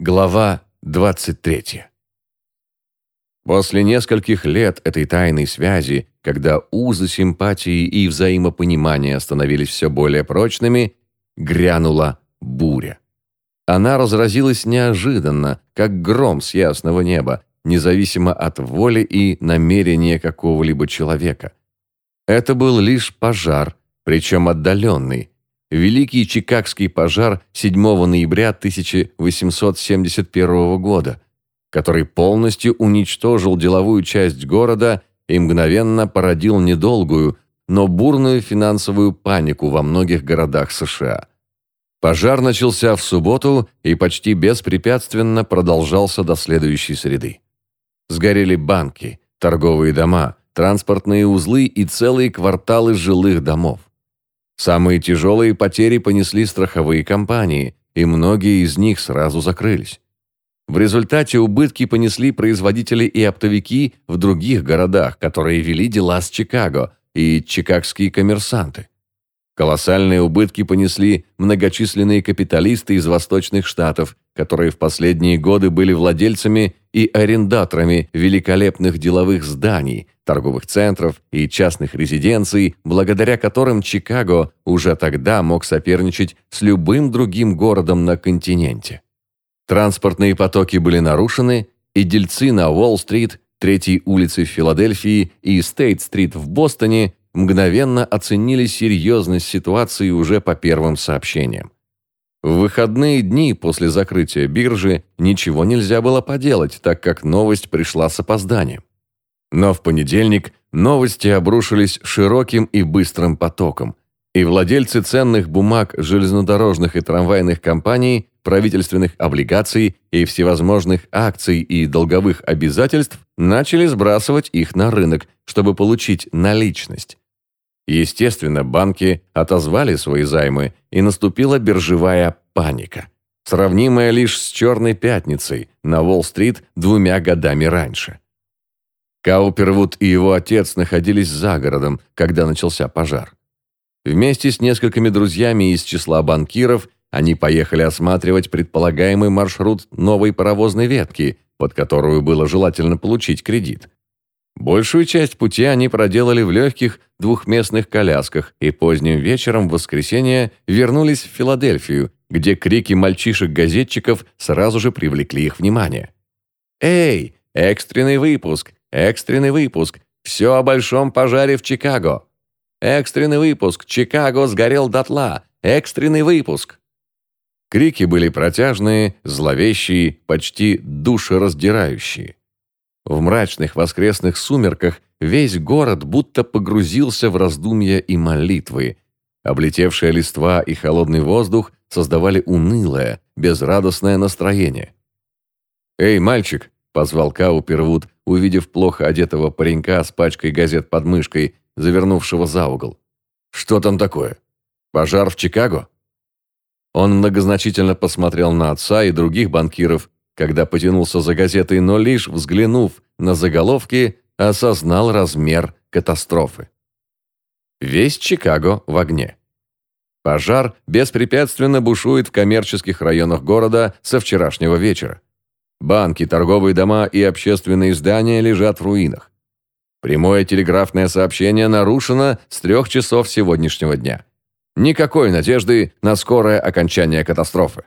Глава 23. После нескольких лет этой тайной связи, когда узы симпатии и взаимопонимания становились все более прочными, грянула буря. Она разразилась неожиданно, как гром с ясного неба, независимо от воли и намерения какого-либо человека. Это был лишь пожар, причем отдаленный, Великий Чикагский пожар 7 ноября 1871 года, который полностью уничтожил деловую часть города и мгновенно породил недолгую, но бурную финансовую панику во многих городах США. Пожар начался в субботу и почти беспрепятственно продолжался до следующей среды. Сгорели банки, торговые дома, транспортные узлы и целые кварталы жилых домов. Самые тяжелые потери понесли страховые компании, и многие из них сразу закрылись. В результате убытки понесли производители и оптовики в других городах, которые вели дела с Чикаго, и чикагские коммерсанты. Колоссальные убытки понесли многочисленные капиталисты из восточных штатов, которые в последние годы были владельцами и арендаторами великолепных деловых зданий, торговых центров и частных резиденций, благодаря которым Чикаго уже тогда мог соперничать с любым другим городом на континенте. Транспортные потоки были нарушены, и дельцы на Уолл-стрит, Третьей улице в Филадельфии и Стейт-стрит в Бостоне мгновенно оценили серьезность ситуации уже по первым сообщениям. В выходные дни после закрытия биржи ничего нельзя было поделать, так как новость пришла с опозданием. Но в понедельник новости обрушились широким и быстрым потоком, и владельцы ценных бумаг железнодорожных и трамвайных компаний, правительственных облигаций и всевозможных акций и долговых обязательств начали сбрасывать их на рынок, чтобы получить наличность. Естественно, банки отозвали свои займы, и наступила биржевая паника, сравнимая лишь с «Черной пятницей» на Уолл-стрит двумя годами раньше. Каупервуд и его отец находились за городом, когда начался пожар. Вместе с несколькими друзьями из числа банкиров они поехали осматривать предполагаемый маршрут новой паровозной ветки, под которую было желательно получить кредит. Большую часть пути они проделали в легких двухместных колясках и поздним вечером в воскресенье вернулись в Филадельфию, где крики мальчишек-газетчиков сразу же привлекли их внимание. «Эй, экстренный выпуск! Экстренный выпуск! Все о большом пожаре в Чикаго! Экстренный выпуск! Чикаго сгорел дотла! Экстренный выпуск!» Крики были протяжные, зловещие, почти душераздирающие. В мрачных воскресных сумерках весь город будто погрузился в раздумья и молитвы. Облетевшая листва и холодный воздух создавали унылое, безрадостное настроение. «Эй, мальчик!» – позвал Каупервуд, увидев плохо одетого паренька с пачкой газет под мышкой, завернувшего за угол. «Что там такое? Пожар в Чикаго?» Он многозначительно посмотрел на отца и других банкиров, когда потянулся за газетой, но лишь взглянув на заголовки, осознал размер катастрофы. Весь Чикаго в огне. Пожар беспрепятственно бушует в коммерческих районах города со вчерашнего вечера. Банки, торговые дома и общественные здания лежат в руинах. Прямое телеграфное сообщение нарушено с трех часов сегодняшнего дня. Никакой надежды на скорое окончание катастрофы.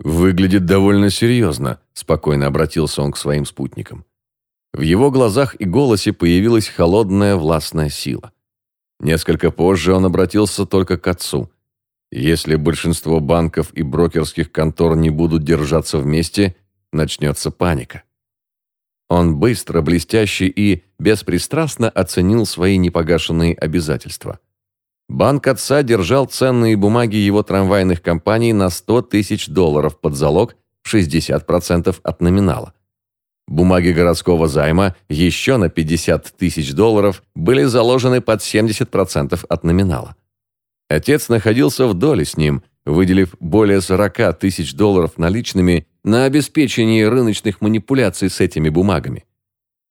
«Выглядит довольно серьезно», – спокойно обратился он к своим спутникам. В его глазах и голосе появилась холодная властная сила. Несколько позже он обратился только к отцу. Если большинство банков и брокерских контор не будут держаться вместе, начнется паника. Он быстро, блестяще и беспристрастно оценил свои непогашенные обязательства. Банк отца держал ценные бумаги его трамвайных компаний на 100 тысяч долларов под залог 60% от номинала. Бумаги городского займа еще на 50 тысяч долларов были заложены под 70% от номинала. Отец находился в доле с ним, выделив более 40 тысяч долларов наличными на обеспечение рыночных манипуляций с этими бумагами.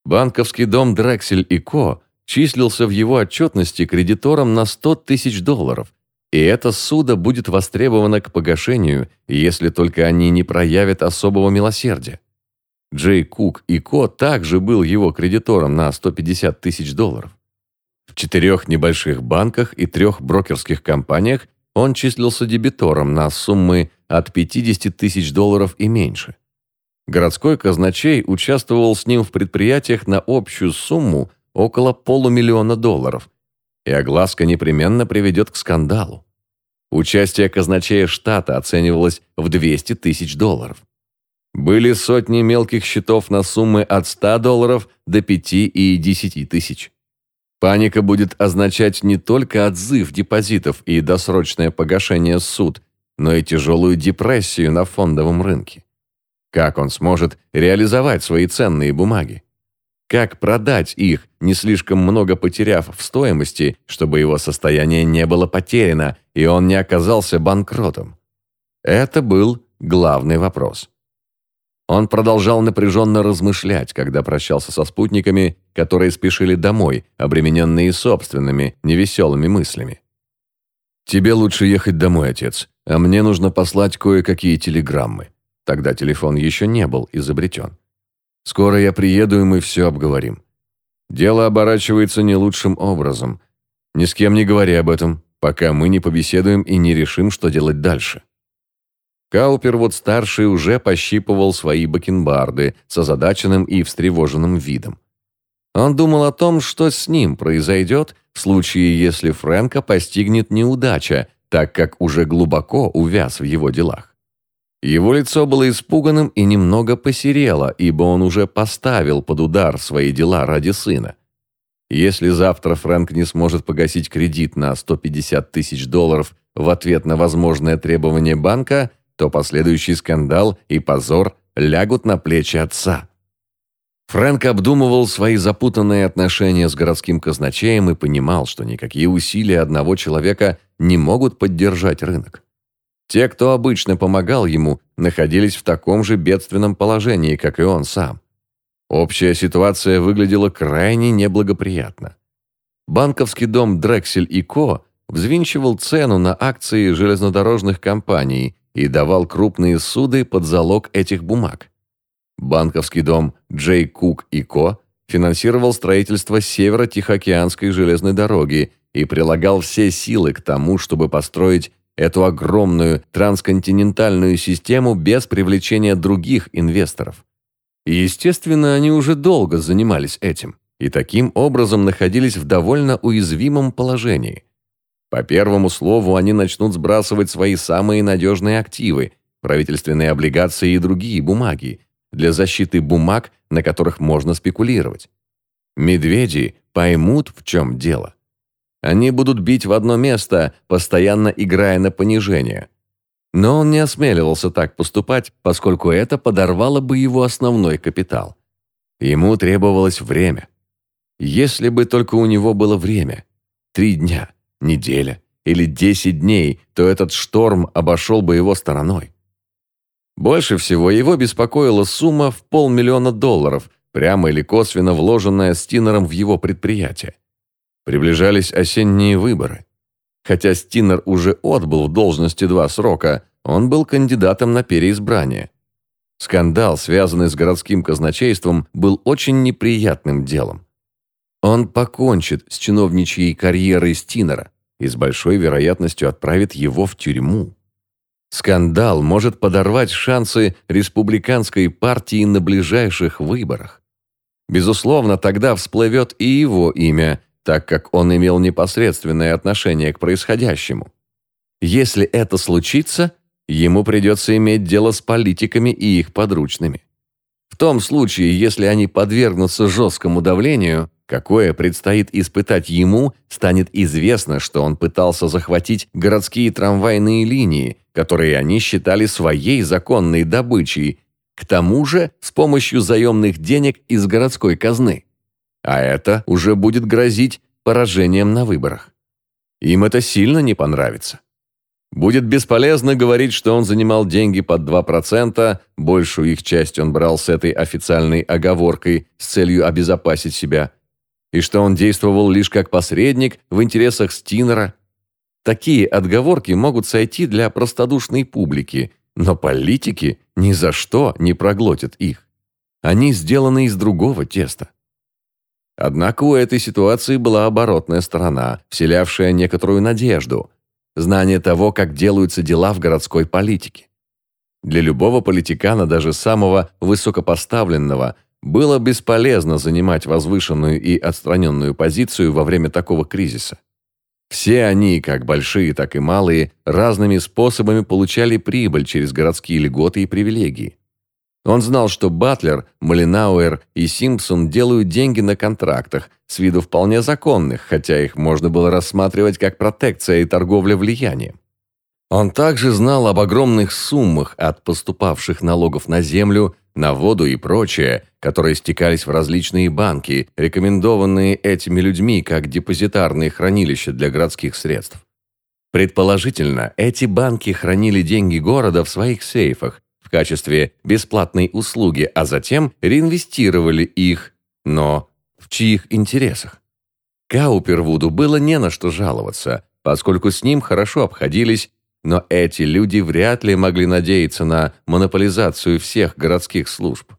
Банковский дом Дрексель и Ко числился в его отчетности кредитором на 100 тысяч долларов, И это суда будет востребовано к погашению, если только они не проявят особого милосердия. Джей Кук и Ко также был его кредитором на 150 тысяч долларов. В четырех небольших банках и трех брокерских компаниях он числился дебитором на суммы от 50 тысяч долларов и меньше. Городской казначей участвовал с ним в предприятиях на общую сумму около полумиллиона долларов, и огласка непременно приведет к скандалу. Участие казначея штата оценивалось в 200 тысяч долларов. Были сотни мелких счетов на суммы от 100 долларов до 5 и 10 тысяч. Паника будет означать не только отзыв депозитов и досрочное погашение суд, но и тяжелую депрессию на фондовом рынке. Как он сможет реализовать свои ценные бумаги? Как продать их, не слишком много потеряв в стоимости, чтобы его состояние не было потеряно и он не оказался банкротом? Это был главный вопрос. Он продолжал напряженно размышлять, когда прощался со спутниками, которые спешили домой, обремененные собственными, невеселыми мыслями. «Тебе лучше ехать домой, отец, а мне нужно послать кое-какие телеграммы. Тогда телефон еще не был изобретен. Скоро я приеду, и мы все обговорим. Дело оборачивается не лучшим образом. Ни с кем не говори об этом, пока мы не побеседуем и не решим, что делать дальше. Каупервуд-старший уже пощипывал свои бакенбарды с озадаченным и встревоженным видом. Он думал о том, что с ним произойдет в случае, если Фрэнка постигнет неудача, так как уже глубоко увяз в его делах. Его лицо было испуганным и немного посерело, ибо он уже поставил под удар свои дела ради сына. Если завтра Фрэнк не сможет погасить кредит на 150 тысяч долларов в ответ на возможное требование банка, то последующий скандал и позор лягут на плечи отца. Фрэнк обдумывал свои запутанные отношения с городским казначеем и понимал, что никакие усилия одного человека не могут поддержать рынок. Те, кто обычно помогал ему, находились в таком же бедственном положении, как и он сам. Общая ситуация выглядела крайне неблагоприятно. Банковский дом Дрексель и Ко взвинчивал цену на акции железнодорожных компаний и давал крупные суды под залог этих бумаг. Банковский дом Джей Кук и Ко финансировал строительство Северо-Тихоокеанской железной дороги и прилагал все силы к тому, чтобы построить эту огромную трансконтинентальную систему без привлечения других инвесторов. И, естественно, они уже долго занимались этим и таким образом находились в довольно уязвимом положении. По первому слову они начнут сбрасывать свои самые надежные активы, правительственные облигации и другие бумаги, для защиты бумаг, на которых можно спекулировать. Медведи поймут, в чем дело. Они будут бить в одно место, постоянно играя на понижение. Но он не осмеливался так поступать, поскольку это подорвало бы его основной капитал. Ему требовалось время. Если бы только у него было время, три дня, неделя или десять дней, то этот шторм обошел бы его стороной. Больше всего его беспокоила сумма в полмиллиона долларов, прямо или косвенно вложенная Стинером в его предприятие. Приближались осенние выборы. Хотя Стинер уже отбыл в должности два срока, он был кандидатом на переизбрание. Скандал, связанный с городским казначейством, был очень неприятным делом. Он покончит с чиновничьей карьерой Стинера и с большой вероятностью отправит его в тюрьму. Скандал может подорвать шансы республиканской партии на ближайших выборах. Безусловно, тогда всплывет и его имя, так как он имел непосредственное отношение к происходящему. Если это случится, ему придется иметь дело с политиками и их подручными. В том случае, если они подвергнутся жесткому давлению, какое предстоит испытать ему, станет известно, что он пытался захватить городские трамвайные линии, которые они считали своей законной добычей, к тому же с помощью заемных денег из городской казны. А это уже будет грозить поражением на выборах. Им это сильно не понравится. Будет бесполезно говорить, что он занимал деньги под 2%, большую их часть он брал с этой официальной оговоркой с целью обезопасить себя, и что он действовал лишь как посредник в интересах Стинера. Такие отговорки могут сойти для простодушной публики, но политики ни за что не проглотят их. Они сделаны из другого теста. Однако у этой ситуации была оборотная сторона, вселявшая некоторую надежду. Знание того, как делаются дела в городской политике. Для любого политикана, даже самого высокопоставленного, было бесполезно занимать возвышенную и отстраненную позицию во время такого кризиса. Все они, как большие, так и малые, разными способами получали прибыль через городские льготы и привилегии. Он знал, что Батлер, Малинауэр и Симпсон делают деньги на контрактах, с виду вполне законных, хотя их можно было рассматривать как протекция и торговля влиянием. Он также знал об огромных суммах от поступавших налогов на землю, на воду и прочее, которые стекались в различные банки, рекомендованные этими людьми как депозитарные хранилища для городских средств. Предположительно, эти банки хранили деньги города в своих сейфах, качестве бесплатной услуги, а затем реинвестировали их, но в чьих интересах? Каупервуду было не на что жаловаться, поскольку с ним хорошо обходились, но эти люди вряд ли могли надеяться на монополизацию всех городских служб.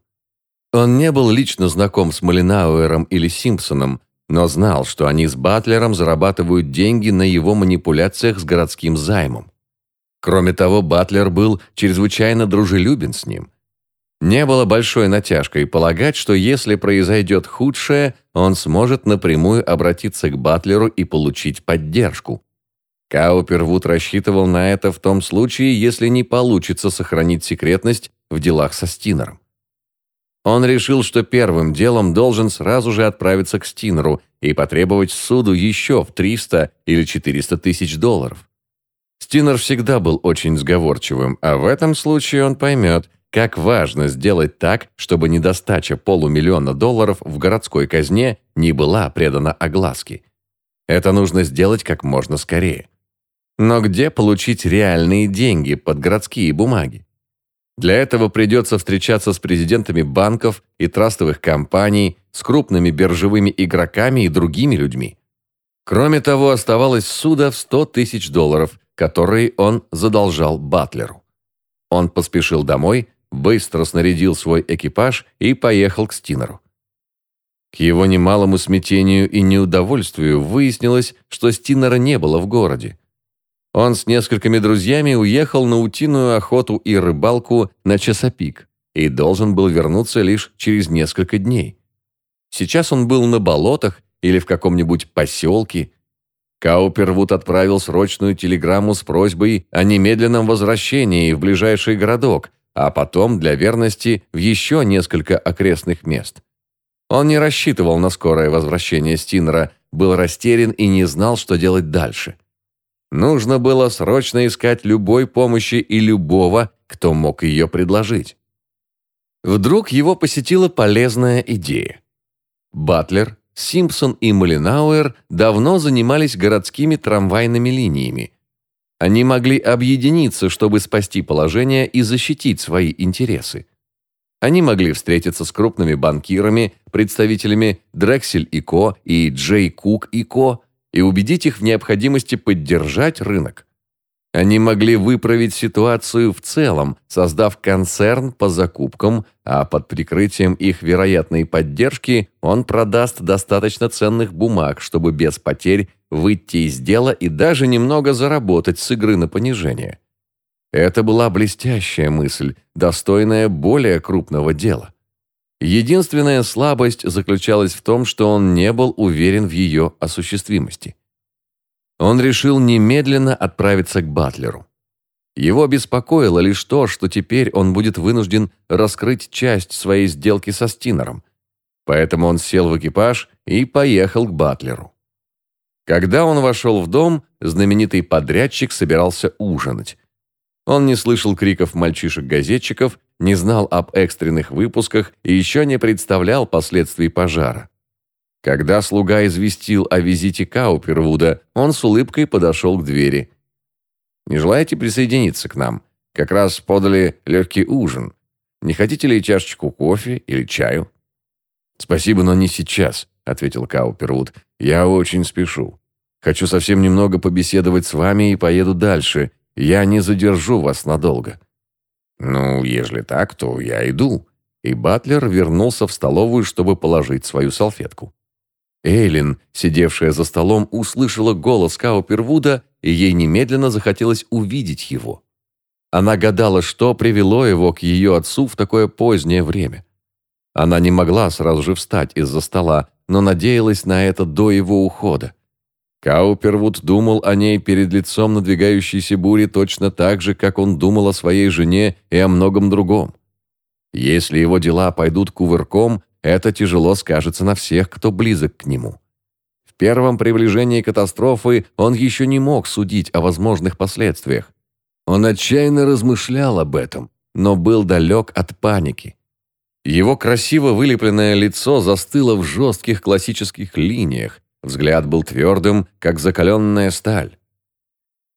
Он не был лично знаком с Малинауэром или Симпсоном, но знал, что они с Батлером зарабатывают деньги на его манипуляциях с городским займом. Кроме того, Батлер был чрезвычайно дружелюбен с ним. Не было большой натяжкой полагать, что если произойдет худшее, он сможет напрямую обратиться к Батлеру и получить поддержку. Каупервуд рассчитывал на это в том случае, если не получится сохранить секретность в делах со Стинером. Он решил, что первым делом должен сразу же отправиться к Стинеру и потребовать суду еще в 300 или 400 тысяч долларов. Стинер всегда был очень сговорчивым, а в этом случае он поймет, как важно сделать так, чтобы недостача полумиллиона долларов в городской казне не была предана огласке. Это нужно сделать как можно скорее. Но где получить реальные деньги под городские бумаги? Для этого придется встречаться с президентами банков и трастовых компаний, с крупными биржевыми игроками и другими людьми. Кроме того, оставалось суда в 100 тысяч долларов, который он задолжал Батлеру. Он поспешил домой, быстро снарядил свой экипаж и поехал к Стинеру. К его немалому смятению и неудовольствию выяснилось, что Стинера не было в городе. Он с несколькими друзьями уехал на утиную охоту и рыбалку на Часопик и должен был вернуться лишь через несколько дней. Сейчас он был на болотах или в каком-нибудь поселке, Каупервуд отправил срочную телеграмму с просьбой о немедленном возвращении в ближайший городок, а потом для верности в еще несколько окрестных мест. Он не рассчитывал на скорое возвращение Стинера, был растерян и не знал, что делать дальше. Нужно было срочно искать любой помощи и любого, кто мог ее предложить. Вдруг его посетила полезная идея. Батлер Симпсон и Малинауэр давно занимались городскими трамвайными линиями. Они могли объединиться, чтобы спасти положение и защитить свои интересы. Они могли встретиться с крупными банкирами, представителями Drexel и Ко и Джей Кук и Ко и убедить их в необходимости поддержать рынок. Они могли выправить ситуацию в целом, создав концерн по закупкам, а под прикрытием их вероятной поддержки он продаст достаточно ценных бумаг, чтобы без потерь выйти из дела и даже немного заработать с игры на понижение. Это была блестящая мысль, достойная более крупного дела. Единственная слабость заключалась в том, что он не был уверен в ее осуществимости. Он решил немедленно отправиться к Батлеру. Его беспокоило лишь то, что теперь он будет вынужден раскрыть часть своей сделки со Стинером. Поэтому он сел в экипаж и поехал к Батлеру. Когда он вошел в дом, знаменитый подрядчик собирался ужинать. Он не слышал криков мальчишек-газетчиков, не знал об экстренных выпусках и еще не представлял последствий пожара. Когда слуга известил о визите Каупервуда, он с улыбкой подошел к двери. «Не желаете присоединиться к нам? Как раз подали легкий ужин. Не хотите ли чашечку кофе или чаю?» «Спасибо, но не сейчас», — ответил Каупервуд. «Я очень спешу. Хочу совсем немного побеседовать с вами и поеду дальше. Я не задержу вас надолго». «Ну, ежели так, то я иду». И Батлер вернулся в столовую, чтобы положить свою салфетку. Эйлин, сидевшая за столом, услышала голос Каупервуда, и ей немедленно захотелось увидеть его. Она гадала, что привело его к ее отцу в такое позднее время. Она не могла сразу же встать из-за стола, но надеялась на это до его ухода. Каупервуд думал о ней перед лицом надвигающейся бури точно так же, как он думал о своей жене и о многом другом. Если его дела пойдут кувырком, это тяжело скажется на всех, кто близок к нему. В первом приближении катастрофы он еще не мог судить о возможных последствиях. Он отчаянно размышлял об этом, но был далек от паники. Его красиво вылепленное лицо застыло в жестких классических линиях, взгляд был твердым, как закаленная сталь.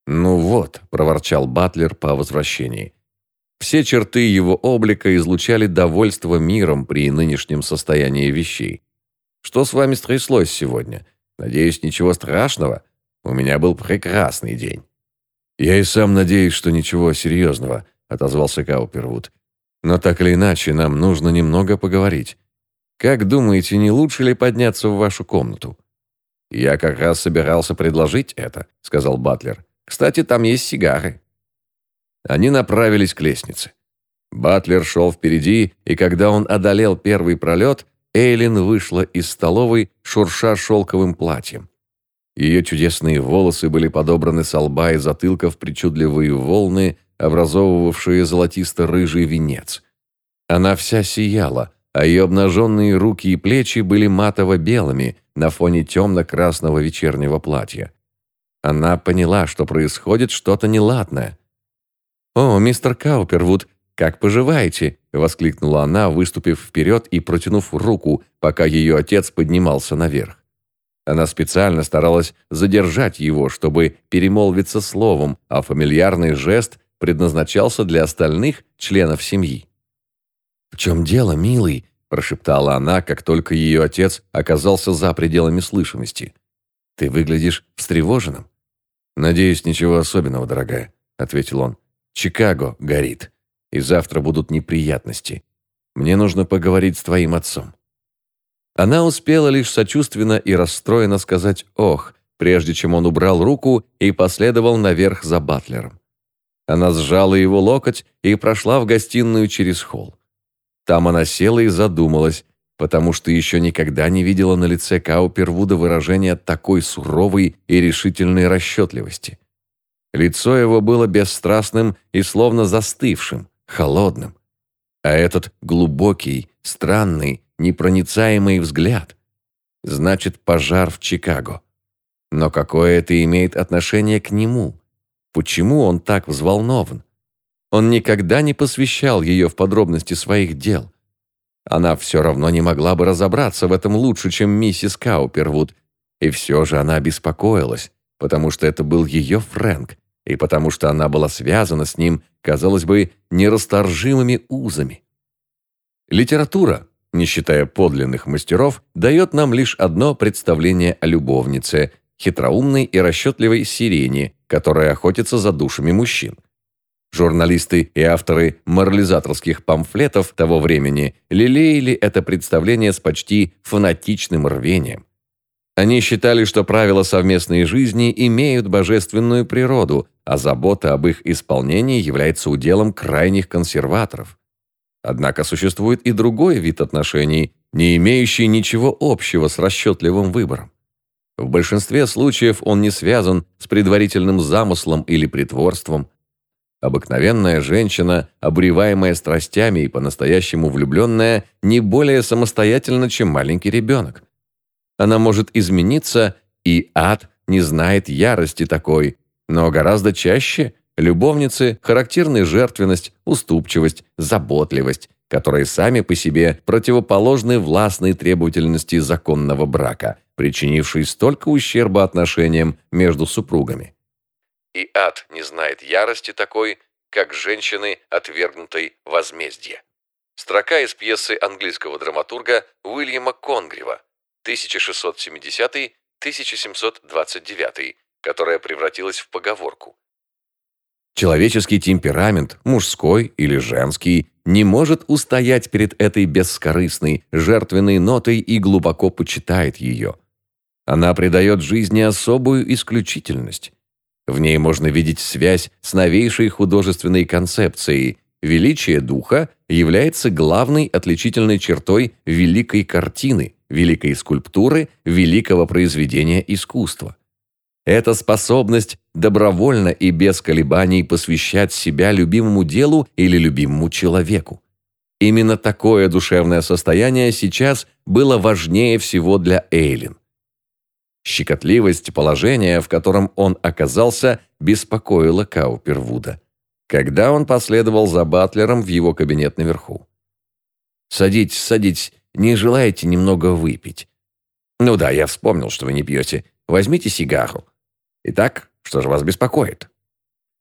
«Ну вот», — проворчал Батлер по возвращении, все черты его облика излучали довольство миром при нынешнем состоянии вещей. «Что с вами стряслось сегодня? Надеюсь, ничего страшного? У меня был прекрасный день». «Я и сам надеюсь, что ничего серьезного», — отозвался Каупервуд. «Но так или иначе, нам нужно немного поговорить. Как думаете, не лучше ли подняться в вашу комнату?» «Я как раз собирался предложить это», — сказал Батлер. «Кстати, там есть сигары». Они направились к лестнице. Батлер шел впереди, и когда он одолел первый пролет, Эйлин вышла из столовой, шурша шелковым платьем. Ее чудесные волосы были подобраны с лба и затылка в причудливые волны, образовывавшие золотисто-рыжий венец. Она вся сияла, а ее обнаженные руки и плечи были матово-белыми на фоне темно-красного вечернего платья. Она поняла, что происходит что-то неладное. «О, мистер Каупервуд, как поживаете?» – воскликнула она, выступив вперед и протянув руку, пока ее отец поднимался наверх. Она специально старалась задержать его, чтобы перемолвиться словом, а фамильярный жест предназначался для остальных членов семьи. «В чем дело, милый?» – прошептала она, как только ее отец оказался за пределами слышимости. «Ты выглядишь встревоженным». «Надеюсь, ничего особенного, дорогая», – ответил он. «Чикаго горит, и завтра будут неприятности. Мне нужно поговорить с твоим отцом». Она успела лишь сочувственно и расстроенно сказать «ох», прежде чем он убрал руку и последовал наверх за батлером. Она сжала его локоть и прошла в гостиную через холл. Там она села и задумалась, потому что еще никогда не видела на лице Каупервуда выражения такой суровой и решительной расчетливости. Лицо его было бесстрастным и словно застывшим, холодным. А этот глубокий, странный, непроницаемый взгляд. Значит, пожар в Чикаго. Но какое это имеет отношение к нему? Почему он так взволнован? Он никогда не посвящал ее в подробности своих дел. Она все равно не могла бы разобраться в этом лучше, чем миссис Каупервуд. И все же она беспокоилась, потому что это был ее Фрэнк, и потому что она была связана с ним, казалось бы, нерасторжимыми узами. Литература, не считая подлинных мастеров, дает нам лишь одно представление о любовнице, хитроумной и расчетливой сирене, которая охотится за душами мужчин. Журналисты и авторы морализаторских памфлетов того времени лелеяли это представление с почти фанатичным рвением. Они считали, что правила совместной жизни имеют божественную природу, а забота об их исполнении является уделом крайних консерваторов. Однако существует и другой вид отношений, не имеющий ничего общего с расчетливым выбором. В большинстве случаев он не связан с предварительным замыслом или притворством. Обыкновенная женщина, обуреваемая страстями и по-настоящему влюбленная, не более самостоятельна, чем маленький ребенок. Она может измениться, и ад не знает ярости такой, но гораздо чаще Любовницы – характерны жертвенность, уступчивость, заботливость, которые сами по себе противоположны властной требовательности законного брака, причинившей столько ущерба отношениям между супругами. И ад не знает ярости такой, как женщины, отвергнутой возмездие. Строка из пьесы английского драматурга Уильяма Конгрева 1670 1729, которая превратилась в поговорку. Человеческий темперамент, мужской или женский, не может устоять перед этой бескорыстной, жертвенной нотой и глубоко почитает ее. Она придает жизни особую исключительность. В ней можно видеть связь с новейшей художественной концепцией. Величие духа является главной отличительной чертой великой картины, великой скульптуры, великого произведения искусства. Это способность добровольно и без колебаний посвящать себя любимому делу или любимому человеку. Именно такое душевное состояние сейчас было важнее всего для Эйлин. Щекотливость положения, в котором он оказался, беспокоила Каупервуда, когда он последовал за Батлером в его кабинет наверху. «Садитесь, садитесь, не желаете немного выпить?» «Ну да, я вспомнил, что вы не пьете. Возьмите сигару. Итак, что же вас беспокоит?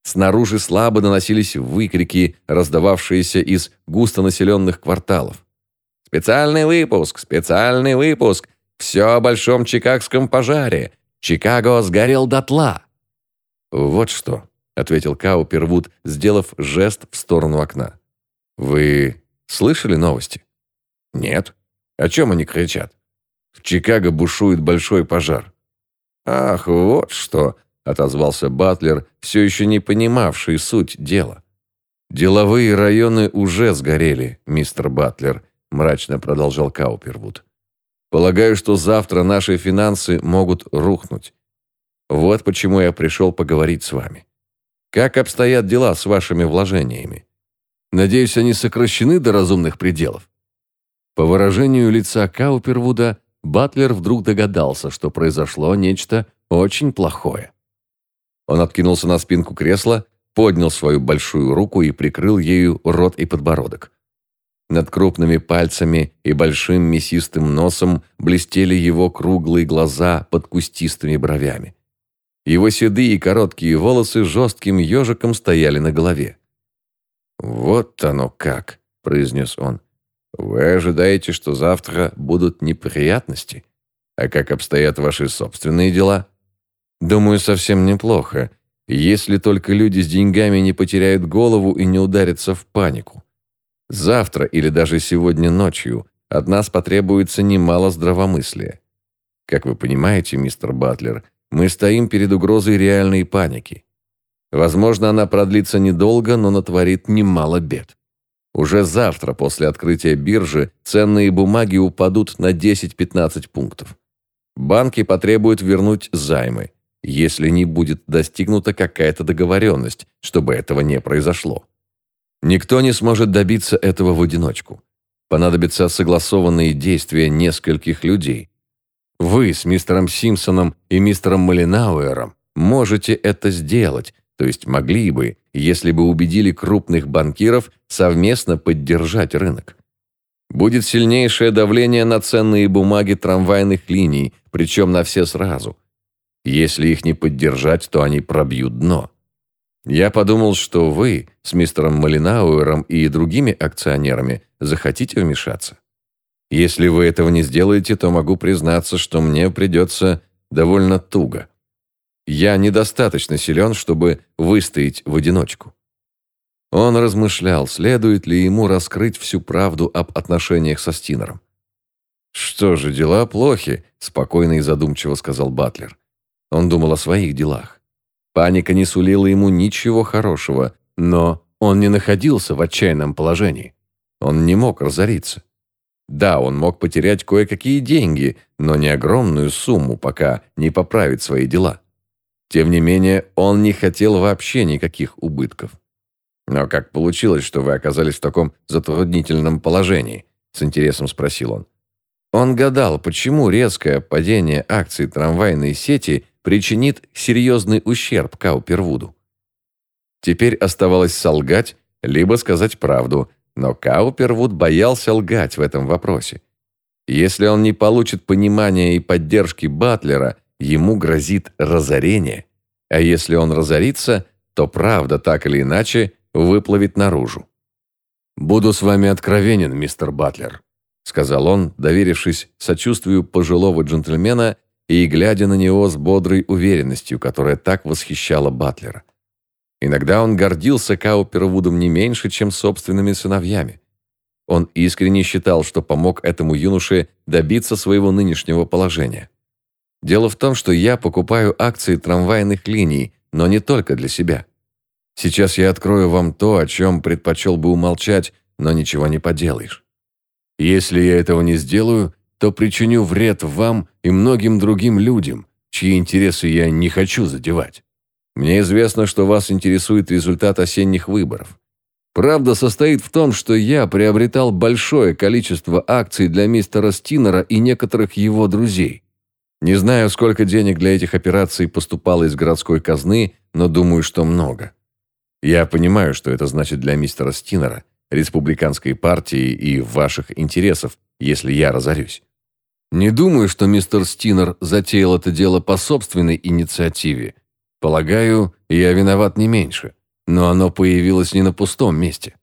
Снаружи слабо доносились выкрики, раздававшиеся из густонаселенных кварталов. «Специальный выпуск! Специальный выпуск! Все о большом чикагском пожаре! Чикаго сгорел дотла!» «Вот что», — ответил Каупервуд, сделав жест в сторону окна. «Вы слышали новости?» «Нет. О чем они кричат?» «В Чикаго бушует большой пожар. «Ах, вот что!» – отозвался Батлер, все еще не понимавший суть дела. «Деловые районы уже сгорели, мистер Батлер», – мрачно продолжал Каупервуд. «Полагаю, что завтра наши финансы могут рухнуть. Вот почему я пришел поговорить с вами. Как обстоят дела с вашими вложениями? Надеюсь, они сокращены до разумных пределов?» По выражению лица Каупервуда, Батлер вдруг догадался, что произошло нечто очень плохое. Он откинулся на спинку кресла, поднял свою большую руку и прикрыл ею рот и подбородок. Над крупными пальцами и большим мясистым носом блестели его круглые глаза под кустистыми бровями. Его седые и короткие волосы жестким ежиком стояли на голове. «Вот оно как», — произнес он. Вы ожидаете, что завтра будут неприятности? А как обстоят ваши собственные дела? Думаю, совсем неплохо, если только люди с деньгами не потеряют голову и не ударятся в панику. Завтра или даже сегодня ночью от нас потребуется немало здравомыслия. Как вы понимаете, мистер Батлер, мы стоим перед угрозой реальной паники. Возможно, она продлится недолго, но натворит немало бед. Уже завтра после открытия биржи ценные бумаги упадут на 10-15 пунктов. Банки потребуют вернуть займы, если не будет достигнута какая-то договоренность, чтобы этого не произошло. Никто не сможет добиться этого в одиночку. Понадобятся согласованные действия нескольких людей. Вы с мистером Симпсоном и мистером Малинауэром можете это сделать, то есть могли бы, если бы убедили крупных банкиров совместно поддержать рынок. Будет сильнейшее давление на ценные бумаги трамвайных линий, причем на все сразу. Если их не поддержать, то они пробьют дно. Я подумал, что вы с мистером Малинауэром и другими акционерами захотите вмешаться. Если вы этого не сделаете, то могу признаться, что мне придется довольно туго. Я недостаточно силен, чтобы выстоять в одиночку. Он размышлял, следует ли ему раскрыть всю правду об отношениях со Стинером. «Что же, дела плохи», – спокойно и задумчиво сказал Батлер. Он думал о своих делах. Паника не сулила ему ничего хорошего, но он не находился в отчаянном положении. Он не мог разориться. Да, он мог потерять кое-какие деньги, но не огромную сумму, пока не поправит свои дела. Тем не менее, он не хотел вообще никаких убытков. «Но как получилось, что вы оказались в таком затруднительном положении?» – с интересом спросил он. Он гадал, почему резкое падение акций трамвайной сети причинит серьезный ущерб Каупервуду. Теперь оставалось солгать, либо сказать правду, но Каупервуд боялся лгать в этом вопросе. Если он не получит понимания и поддержки Батлера – ему грозит разорение, а если он разорится, то правда так или иначе выплывет наружу. «Буду с вами откровенен, мистер Батлер», сказал он, доверившись сочувствию пожилого джентльмена и глядя на него с бодрой уверенностью, которая так восхищала Батлера. Иногда он гордился Каупервудом не меньше, чем собственными сыновьями. Он искренне считал, что помог этому юноше добиться своего нынешнего положения. Дело в том, что я покупаю акции трамвайных линий, но не только для себя. Сейчас я открою вам то, о чем предпочел бы умолчать, но ничего не поделаешь. Если я этого не сделаю, то причиню вред вам и многим другим людям, чьи интересы я не хочу задевать. Мне известно, что вас интересует результат осенних выборов. Правда состоит в том, что я приобретал большое количество акций для мистера Стинера и некоторых его друзей. Не знаю, сколько денег для этих операций поступало из городской казны, но думаю, что много. Я понимаю, что это значит для мистера Стинера, республиканской партии и ваших интересов, если я разорюсь. Не думаю, что мистер Стинер затеял это дело по собственной инициативе. Полагаю, я виноват не меньше, но оно появилось не на пустом месте.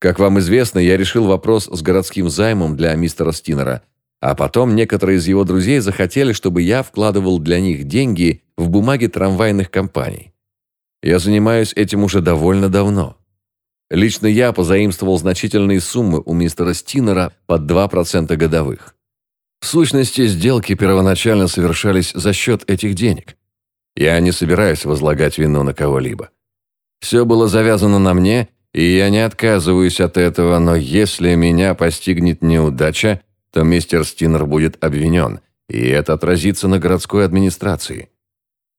Как вам известно, я решил вопрос с городским займом для мистера Стинера, а потом некоторые из его друзей захотели, чтобы я вкладывал для них деньги в бумаги трамвайных компаний. Я занимаюсь этим уже довольно давно. Лично я позаимствовал значительные суммы у мистера Стинера под 2% годовых. В сущности, сделки первоначально совершались за счет этих денег. Я не собираюсь возлагать вину на кого-либо. Все было завязано на мне, и я не отказываюсь от этого, но если меня постигнет неудача, то мистер Стинер будет обвинен, и это отразится на городской администрации.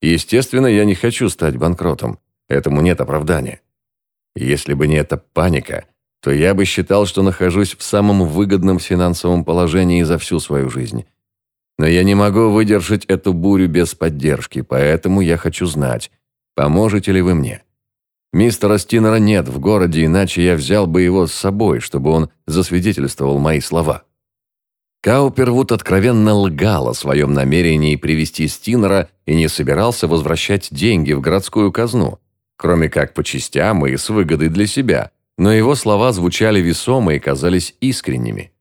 Естественно, я не хочу стать банкротом. Этому нет оправдания. Если бы не эта паника, то я бы считал, что нахожусь в самом выгодном финансовом положении за всю свою жизнь. Но я не могу выдержать эту бурю без поддержки, поэтому я хочу знать, поможете ли вы мне. Мистера Стинера нет в городе, иначе я взял бы его с собой, чтобы он засвидетельствовал мои слова. Каупервуд откровенно лгал о своем намерении привести Стинера и не собирался возвращать деньги в городскую казну, кроме как по частям и с выгодой для себя, но его слова звучали весомо и казались искренними.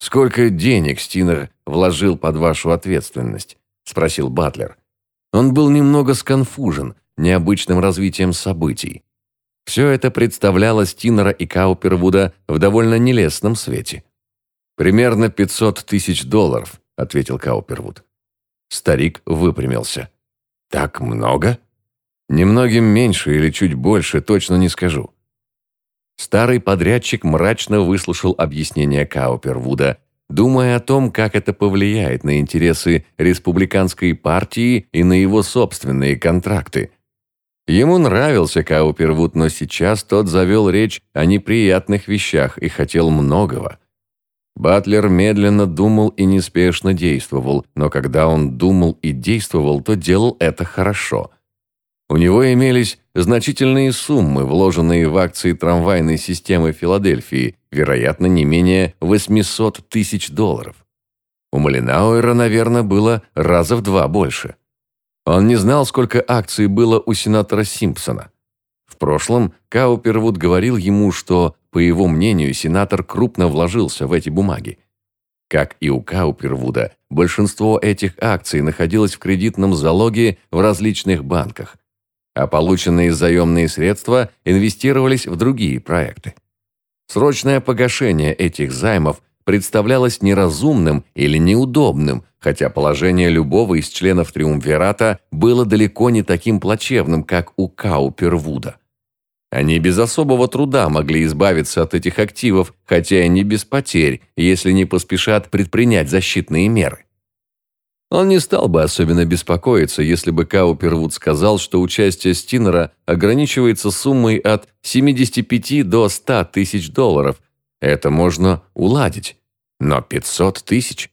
«Сколько денег Стинер вложил под вашу ответственность?» – спросил Батлер. Он был немного сконфужен необычным развитием событий. Все это представляло Стинера и Каупервуда в довольно нелестном свете. «Примерно 500 тысяч долларов», – ответил Каупервуд. Старик выпрямился. «Так много?» «Немногим меньше или чуть больше, точно не скажу. Старый подрядчик мрачно выслушал объяснение Каупервуда, думая о том, как это повлияет на интересы республиканской партии и на его собственные контракты. Ему нравился Каупервуд, но сейчас тот завел речь о неприятных вещах и хотел многого. Батлер медленно думал и неспешно действовал, но когда он думал и действовал, то делал это хорошо – у него имелись значительные суммы, вложенные в акции трамвайной системы Филадельфии, вероятно, не менее 800 тысяч долларов. У Малинауэра, наверное, было раза в два больше. Он не знал, сколько акций было у сенатора Симпсона. В прошлом Каупервуд говорил ему, что, по его мнению, сенатор крупно вложился в эти бумаги. Как и у Каупервуда, большинство этих акций находилось в кредитном залоге в различных банках – а полученные заемные средства инвестировались в другие проекты. Срочное погашение этих займов представлялось неразумным или неудобным, хотя положение любого из членов Триумвирата было далеко не таким плачевным, как у Каупервуда. Они без особого труда могли избавиться от этих активов, хотя и не без потерь, если не поспешат предпринять защитные меры. Он не стал бы особенно беспокоиться, если бы Каупервуд сказал, что участие Стинера ограничивается суммой от 75 до 100 тысяч долларов. Это можно уладить. Но 500 тысяч?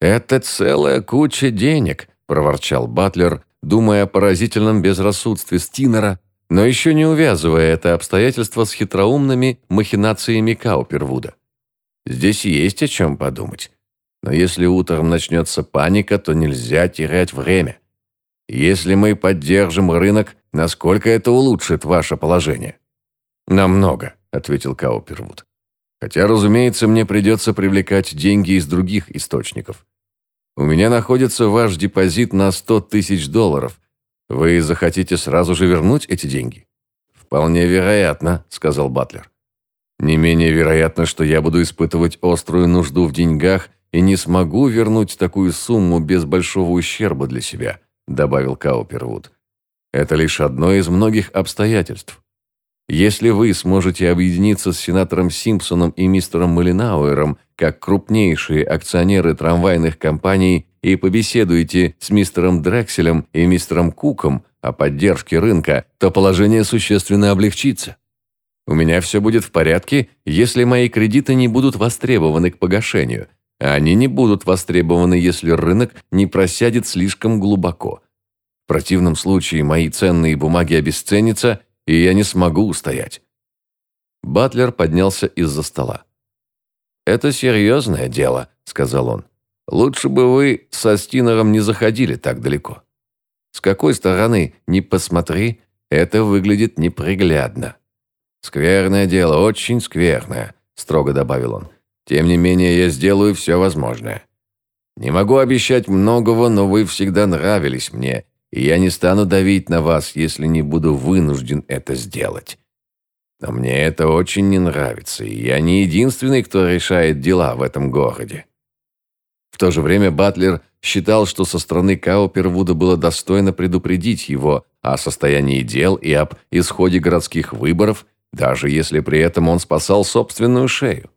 «Это целая куча денег», – проворчал Батлер, думая о поразительном безрассудстве Стинера, но еще не увязывая это обстоятельство с хитроумными махинациями Каупервуда. «Здесь есть о чем подумать. Но если утром начнется паника, то нельзя терять время. Если мы поддержим рынок, насколько это улучшит ваше положение? Намного, ответил Каупервуд. Хотя, разумеется, мне придется привлекать деньги из других источников. У меня находится ваш депозит на 100 тысяч долларов. Вы захотите сразу же вернуть эти деньги?» «Вполне вероятно», — сказал Батлер. «Не менее вероятно, что я буду испытывать острую нужду в деньгах и не смогу вернуть такую сумму без большого ущерба для себя», — добавил Каупервуд. «Это лишь одно из многих обстоятельств. Если вы сможете объединиться с сенатором Симпсоном и мистером Малинауэром как крупнейшие акционеры трамвайных компаний и побеседуете с мистером Дрекселем и мистером Куком о поддержке рынка, то положение существенно облегчится. У меня все будет в порядке, если мои кредиты не будут востребованы к погашению, а они не будут востребованы, если рынок не просядет слишком глубоко. В противном случае мои ценные бумаги обесценятся, и я не смогу устоять. Батлер поднялся из-за стола. «Это серьезное дело», — сказал он. «Лучше бы вы со Стинером не заходили так далеко. С какой стороны ни посмотри, это выглядит неприглядно». «Скверное дело, очень скверное», — строго добавил он. «Тем не менее, я сделаю все возможное. Не могу обещать многого, но вы всегда нравились мне, и я не стану давить на вас, если не буду вынужден это сделать. Но мне это очень не нравится, и я не единственный, кто решает дела в этом городе». В то же время Батлер считал, что со стороны Каупервуда было достойно предупредить его о состоянии дел и об исходе городских выборов, даже если при этом он спасал собственную шею.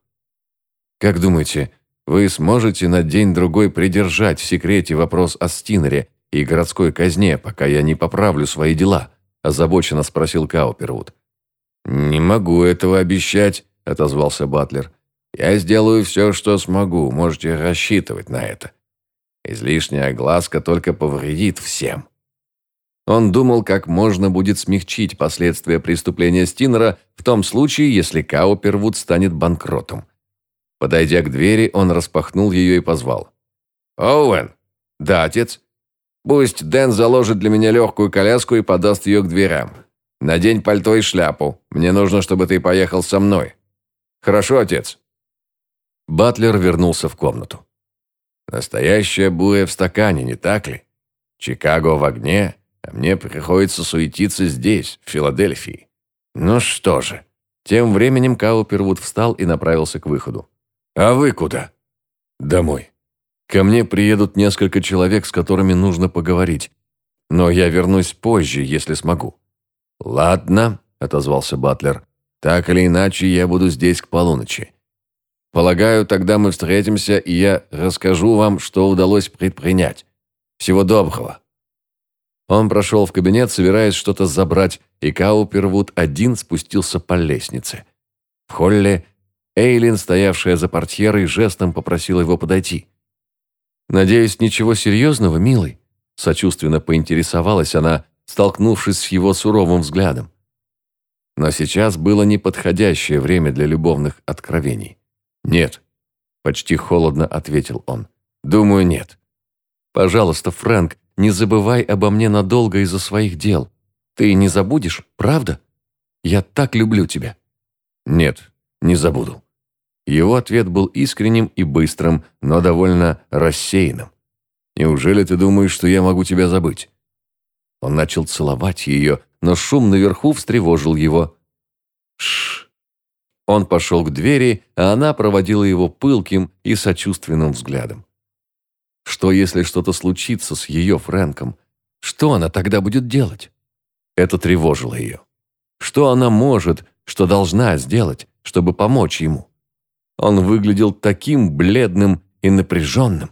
«Как думаете, вы сможете на день-другой придержать в секрете вопрос о Стинере и городской казне, пока я не поправлю свои дела?» – озабоченно спросил Каупервуд. «Не могу этого обещать», – отозвался Батлер. «Я сделаю все, что смогу, можете рассчитывать на это. Излишняя глазка только повредит всем». Он думал, как можно будет смягчить последствия преступления Стинера в том случае, если Каупервуд станет банкротом. Подойдя к двери, он распахнул ее и позвал. «Оуэн!» «Да, отец?» Пусть Дэн заложит для меня легкую коляску и подаст ее к дверям. Надень пальто и шляпу. Мне нужно, чтобы ты поехал со мной. Хорошо, отец?» Батлер вернулся в комнату. «Настоящая буря в стакане, не так ли? Чикаго в огне, а мне приходится суетиться здесь, в Филадельфии. Ну что же». Тем временем Каупервуд встал и направился к выходу. «А вы куда?» «Домой». Ко мне приедут несколько человек, с которыми нужно поговорить. Но я вернусь позже, если смогу». «Ладно», — отозвался Батлер. «Так или иначе, я буду здесь к полуночи. Полагаю, тогда мы встретимся, и я расскажу вам, что удалось предпринять. Всего доброго». Он прошел в кабинет, собираясь что-то забрать, и Каупервуд один спустился по лестнице. В холле Эйлин, стоявшая за портьерой, жестом попросила его подойти. «Надеюсь, ничего серьезного, милый?» Сочувственно поинтересовалась она, столкнувшись с его суровым взглядом. Но сейчас было неподходящее время для любовных откровений. «Нет», – почти холодно ответил он. «Думаю, нет. Пожалуйста, Фрэнк, не забывай обо мне надолго из-за своих дел. Ты не забудешь, правда? Я так люблю тебя». «Нет, не забуду». Его ответ был искренним и быстрым, но довольно рассеянным. «Неужели ты думаешь, что я могу тебя забыть?» Он начал целовать ее, но шум наверху встревожил его. Шш. Он пошел к двери, а она проводила его пылким и сочувственным взглядом. Что, если что-то случится с ее Фрэнком? Что она тогда будет делать? Это тревожило ее. Что она может, что должна сделать, чтобы помочь ему? Он выглядел таким бледным и напряженным.